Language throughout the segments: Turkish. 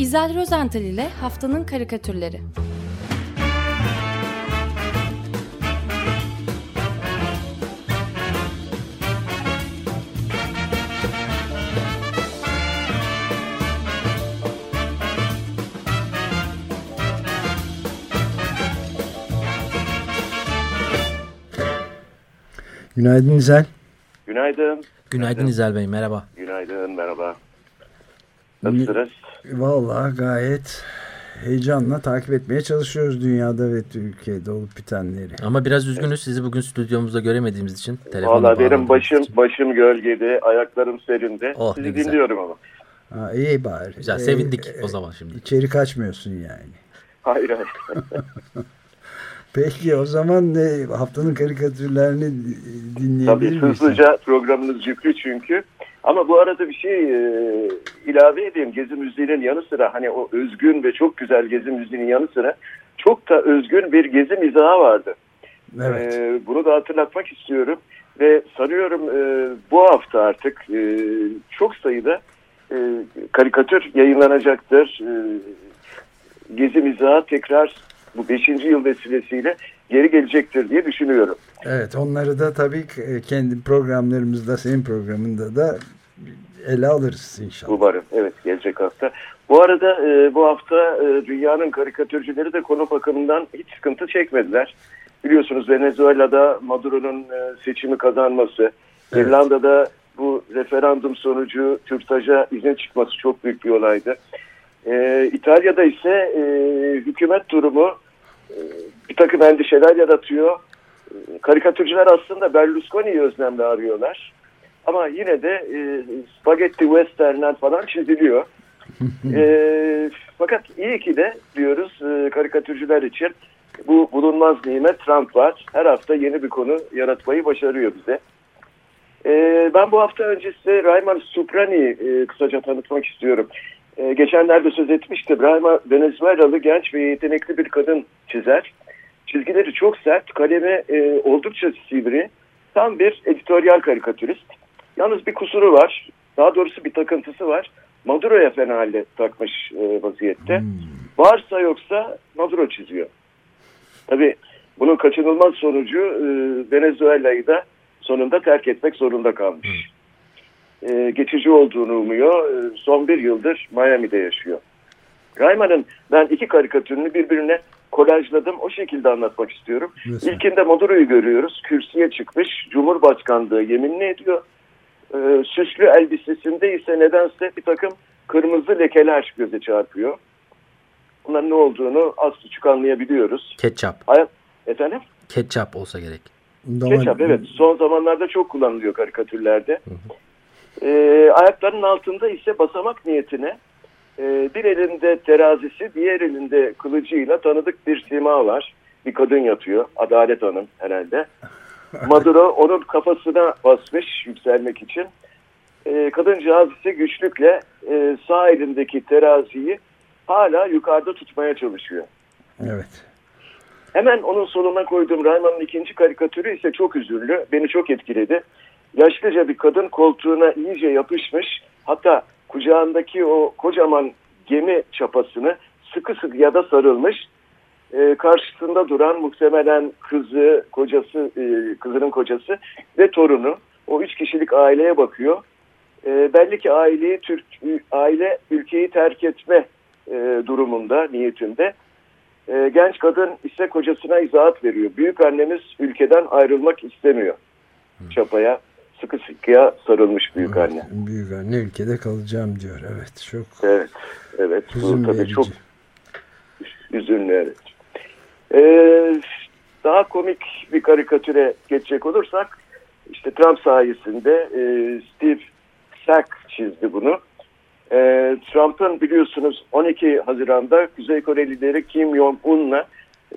İzel Rozental ile Haftanın Karikatürleri Günaydın İzel. Günaydın. Günaydın İzel Bey, merhaba. Günaydın, merhaba. Nasılsınız? Vallahi gayet heyecanla takip etmeye çalışıyoruz dünyada ve Türkiye'de olup bitenleri. Ama biraz üzgünüz sizi bugün stüdyomuzda göremediğimiz için. Valla benim başım için. başım gölgede, ayaklarım serinde. Oh, Sizi dinliyorum ama. Ha, iyi bari. Güzel, sevindik ee, o zaman şimdi. İçeri kaçmıyorsun yani. Hayır hayır. Peki o zaman ne haftanın karikatürlerini dinleyebilir Tabii hızlıca programınız yüklü çünkü. Ama bu arada bir şey e, ilave edeyim. Gezi müziğinin yanı sıra hani o özgün ve çok güzel gezi müziğinin yanı sıra çok da özgün bir gezi mizahı vardı. Evet. E, bunu da hatırlatmak istiyorum. Ve sanıyorum e, bu hafta artık e, çok sayıda e, karikatür yayınlanacaktır. E, gezi mizahı tekrar bu 5. yıl vesilesiyle geri gelecektir diye düşünüyorum. Evet onları da tabii e, kendi programlarımızda senin programında da ele alırız inşallah. Umarım evet gelecek hafta. Bu arada e, bu hafta e, dünyanın karikatürcüleri de konu bakımından hiç sıkıntı çekmediler. Biliyorsunuz Venezuela'da Maduro'nun e, seçimi kazanması, evet. İrlanda'da bu referandum sonucu Türktaş'a izin çıkması çok büyük bir olaydı. E, İtalya'da ise e, hükümet durumu e, bir takım endişeler yaratıyor. Karikatürcüler aslında Berlusconi'yi özlemle arıyorlar. Ama yine de e, spagetti westernler falan çiziliyor. e, fakat iyi ki de diyoruz e, karikatürcüler için bu bulunmaz nimet Trump var. Her hafta yeni bir konu yaratmayı başarıyor bize. E, ben bu hafta önce size Rayman Suprani e, kısaca tanıtmak istiyorum. E, geçenlerde söz etmişti. Brahma Venezuelalı genç ve yetenekli bir kadın çizer. Çizgileri çok sert, kalemi e, oldukça sivri. Tam bir editoryal karikatürist. Yalnız bir kusuru var. Daha doğrusu bir takıntısı var. Maduro'ya fena halde takmış e, vaziyette. Hmm. Varsa yoksa Maduro çiziyor. Tabii bunun kaçınılmaz sonucu e, Venezuela'yı da sonunda terk etmek zorunda kalmış. Hmm e, geçici olduğunu umuyor. E, son bir yıldır Miami'de yaşıyor. Rayman'ın ben iki karikatürünü birbirine kolajladım. O şekilde anlatmak istiyorum. Mesela? İlkinde Maduro'yu görüyoruz. Kürsüye çıkmış. Cumhurbaşkanlığı yeminli ediyor. E, süslü elbisesinde ise nedense bir takım kırmızı lekeler göze çarpıyor. Bunların ne olduğunu az buçuk anlayabiliyoruz. Ketçap. Ay Efendim? Ketçap olsa gerek. Ketçap evet. Son zamanlarda çok kullanılıyor karikatürlerde. Hı hı. E, ayaklarının altında ise basamak niyetine bir elinde terazisi, diğer elinde kılıcıyla tanıdık bir sima var. Bir kadın yatıyor. Adalet Hanım herhalde. Maduro onun kafasına basmış yükselmek için. E, kadıncağız ise güçlükle e, sağ elindeki teraziyi hala yukarıda tutmaya çalışıyor. Evet. Hemen onun soluna koyduğum Rayman'ın ikinci karikatürü ise çok üzüldü. Beni çok etkiledi yaşlıca bir kadın koltuğuna iyice yapışmış. Hatta kucağındaki o kocaman gemi çapasını sıkı sıkı ya da sarılmış. E, karşısında duran muhtemelen kızı, kocası, e, kızının kocası ve torunu. O üç kişilik aileye bakıyor. E, belli ki aileyi Türk, aile ülkeyi terk etme e, durumunda, niyetinde. E, genç kadın ise kocasına izahat veriyor. Büyük annemiz ülkeden ayrılmak istemiyor çapaya sıkı sıkıya sarılmış büyük evet, anne. Büyük anne ülkede kalacağım diyor. Evet çok. Evet. Evet. Bu tabii çok üzünlü evet. Ee, daha komik bir karikatüre geçecek olursak işte Trump sayesinde e, Steve Sack çizdi bunu. E, Trump'ın biliyorsunuz 12 Haziran'da Kuzey Kore lideri Kim Jong-un'la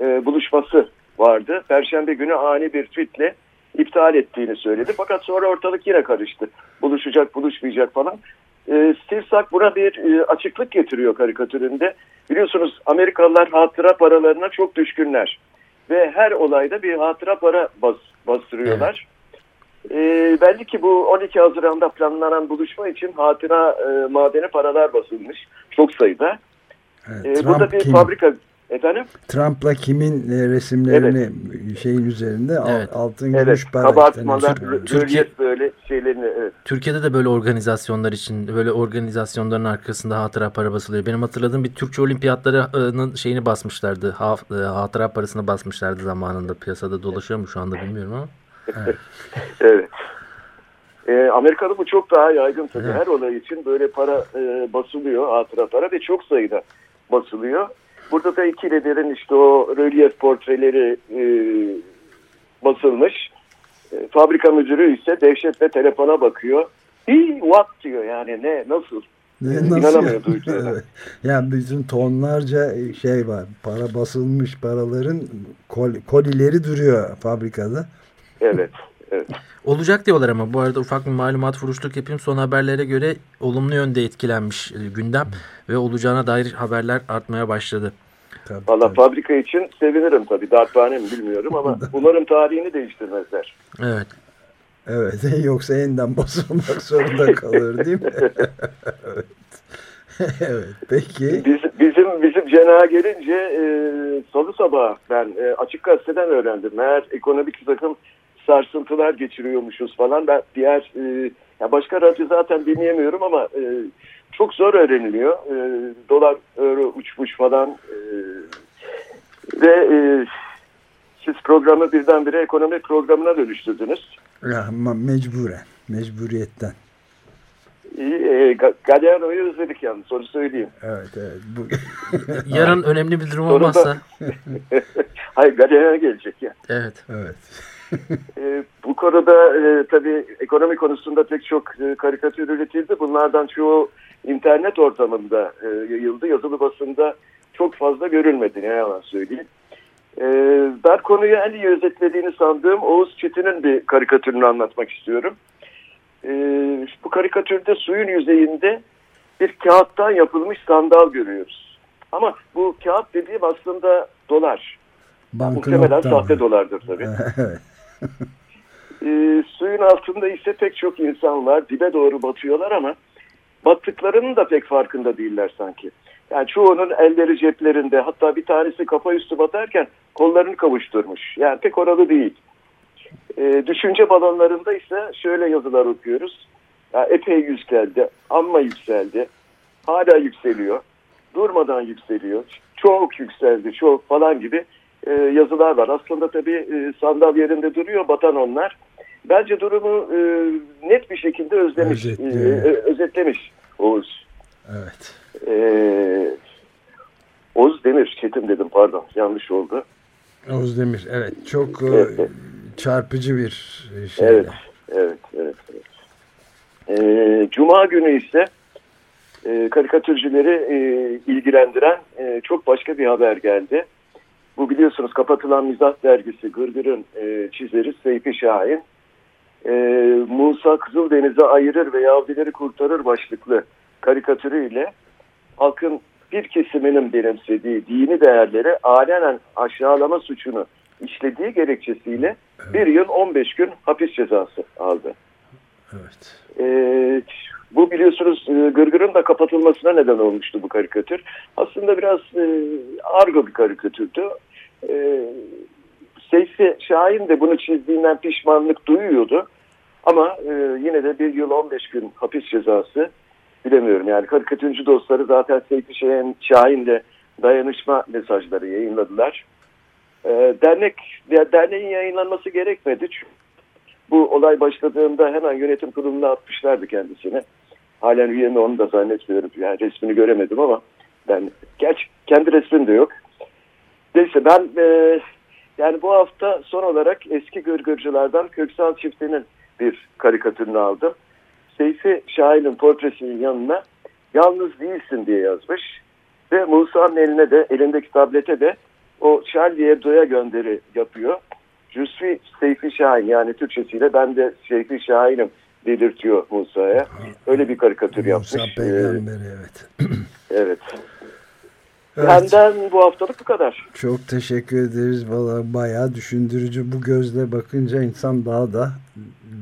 e, buluşması vardı. Perşembe günü ani bir tweetle iptal ettiğini söyledi. Fakat sonra ortalık yine karıştı. Buluşacak, buluşmayacak falan. E, Steve Sack buna bir e, açıklık getiriyor karikatüründe. Biliyorsunuz Amerikalılar hatıra paralarına çok düşkünler. Ve her olayda bir hatıra para bas, bastırıyorlar. Evet. E, belli ki bu 12 Haziran'da planlanan buluşma için hatıra e, madeni paralar basılmış. Çok sayıda. Evet, E, Trump burada bir kim? fabrika efendim Trump'la kimin e, resimlerini şeyin üzerinde Evet. altın evet gümüş para kabartmalar Türkiye- böyle şeylerini evet. Türkiye'de de böyle organizasyonlar için böyle organizasyonların arkasında hatıra para basılıyor. Benim hatırladığım bir Türkçe olimpiyatlarının şeyini basmışlardı. Ha- e, hatıra parasını basmışlardı zamanında. Piyasada dolaşıyor mu şu anda bilmiyorum ama. Evet. Ee, Amerika'da bu çok daha yaygın tabii. Evet. Her olay için böyle para e, basılıyor, hatıra para ve çok sayıda basılıyor. Burada da iki liderin işte o rölyef portreleri e, basılmış. E, fabrika müdürü ise dehşetle telefona bakıyor. He, what diyor yani ne, nasıl? Ne, İnanamıyor ya? duyduğuna. evet. Yani bütün tonlarca şey var. Para basılmış paraların kol- kolileri duruyor fabrikada. Evet, evet. Olacak diyorlar ama bu arada ufak bir malumat furuşluk yapayım. Son haberlere göre olumlu yönde etkilenmiş e, gündem ve olacağına dair haberler artmaya başladı. Tabii, Valla tabii. fabrika için sevinirim tabii. Darphane mi bilmiyorum ama umarım tarihini değiştirmezler. Evet. Evet. Yoksa yeniden basılmak zorunda kalır değil mi? evet. evet. Peki. Biz, bizim bizim cenaha gelince e, salı sabah ben e, açık gazeteden öğrendim. Meğer ekonomik bir takım sarsıntılar geçiriyormuşuz falan. Ben diğer e, ya başka radyo zaten dinleyemiyorum ama e, çok zor öğreniliyor. E, dolar euro uçmuş falan e, ve e, siz programı birdenbire ekonomi programına dönüştürdünüz. Ya, mecburen. Mecburiyetten. E, Ga- Galliano'yu özledik yalnız onu söyleyeyim. Evet evet. Bu... Yarın önemli bir durum Sonunda- olmazsa. Hayır Galliano gelecek ya. Evet. evet. E, bu konuda e, tabii ekonomi konusunda pek çok e, karikatür üretildi. Bunlardan çoğu internet ortamında e, yayıldı. Yazılı basında çok fazla görülmedi ne yalan söyleyeyim. E, ben konuyu en iyi özetlediğini sandığım Oğuz Çetin'in bir karikatürünü anlatmak istiyorum. E, bu karikatürde suyun yüzeyinde bir kağıttan yapılmış sandal görüyoruz. Ama bu kağıt dediğim aslında dolar. Muhtemelen Banknottan. sahte dolardır tabii. E, suyun altında ise pek çok insan var. Dibe doğru batıyorlar ama battıklarının da pek farkında değiller sanki. Yani çoğunun elleri ceplerinde hatta bir tanesi kafa üstü batarken kollarını kavuşturmuş. Yani pek oralı değil. E, düşünce balonlarında ise şöyle yazılar okuyoruz. Ya epey yükseldi, amma yükseldi, hala yükseliyor, durmadan yükseliyor, çok yükseldi, çok falan gibi e, yazılar var. Aslında tabii e, sandal yerinde duruyor, batan onlar. Bence durumu e, net bir şekilde özlemiş, e, ö- özetlemiş Oğuz. Evet. E, Oğuz Demir, Çetin dedim pardon, yanlış oldu. Oğuz Demir. Evet. Çok e, Evet. çarpıcı bir şey. Evet, evet, evet. evet. Ee, Cuma günü ise e, karikatürcüleri e, ilgilendiren e, çok başka bir haber geldi. Bu biliyorsunuz kapatılan Mizah dergisi Gırgır'ın e, çizeri Seyfi Şahin. E, Musa Kızıldeniz'e ayırır ve Yahudileri kurtarır başlıklı karikatürüyle halkın bir kesiminin benimsediği dini değerleri alenen aşağılama suçunu işlediği gerekçesiyle bir yıl 15 gün hapis cezası aldı. Evet. Ee, bu biliyorsunuz e, Gırgır'ın da kapatılmasına neden olmuştu bu karikatür. Aslında biraz e, argo bir karikatürdü. E, Seyfi Şahin de bunu çizdiğinden pişmanlık duyuyordu. Ama yine de bir yıl 15 gün hapis cezası bilemiyorum. Yani karikatürcü dostları zaten Seyfi Şahin, Şahin'le dayanışma mesajları yayınladılar. Dernek derneğin yayınlanması gerekmedi. Çünkü bu olay başladığında hemen yönetim kuruluna atmışlardı kendisini. Halen üye mi onu da zannetmiyorum. Yani resmini göremedim ama ben gerçi kendi resmim de yok. Neyse ben e, yani bu hafta son olarak eski gırgırcılardan Köksal çiftinin bir karikatürünü aldım. Seyfi Şahin'in portresinin yanına yalnız değilsin diye yazmış. Ve Musa'nın eline de elindeki tablete de o Charlie Hebdo'ya gönderi yapıyor. Jusfi Seyfi Şahin yani Türkçesiyle ben de Seyfi Şahin'im delirtiyor Musa'ya. Öyle bir karikatür yapmış. Musa Ee, peygamberi evet. evet. Evet. Benden bu haftalık bu kadar. Çok teşekkür ederiz. Valla bayağı düşündürücü. Bu gözle bakınca insan daha da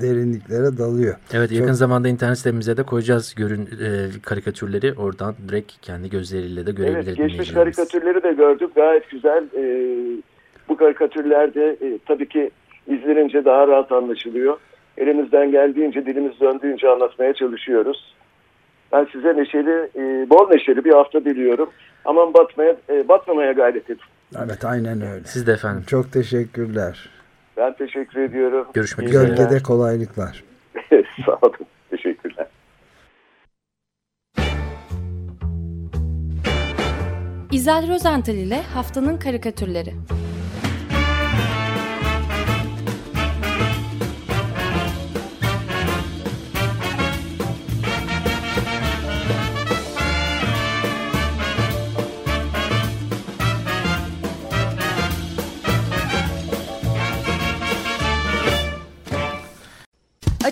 derinliklere dalıyor. Evet yakın Çok... zamanda internet sitemize de koyacağız görün e, karikatürleri. Oradan direkt kendi gözleriyle de görebilir Evet geçmiş karikatürleri de gördük. Gayet güzel. E, bu karikatürlerde e, tabii ki izlenince daha rahat anlaşılıyor. Elimizden geldiğince, dilimiz döndüğünce anlatmaya çalışıyoruz. Ben size neşeli, e, bol neşeli bir hafta diliyorum. Aman batmaya, e, batmamaya gayret edin. Evet aynen öyle. Siz de efendim. Çok teşekkürler. Ben teşekkür ediyorum. Görüşmek üzere. Gölgede kolaylıklar. Sağ olun. Teşekkürler. İzel Rozental ile Haftanın Karikatürleri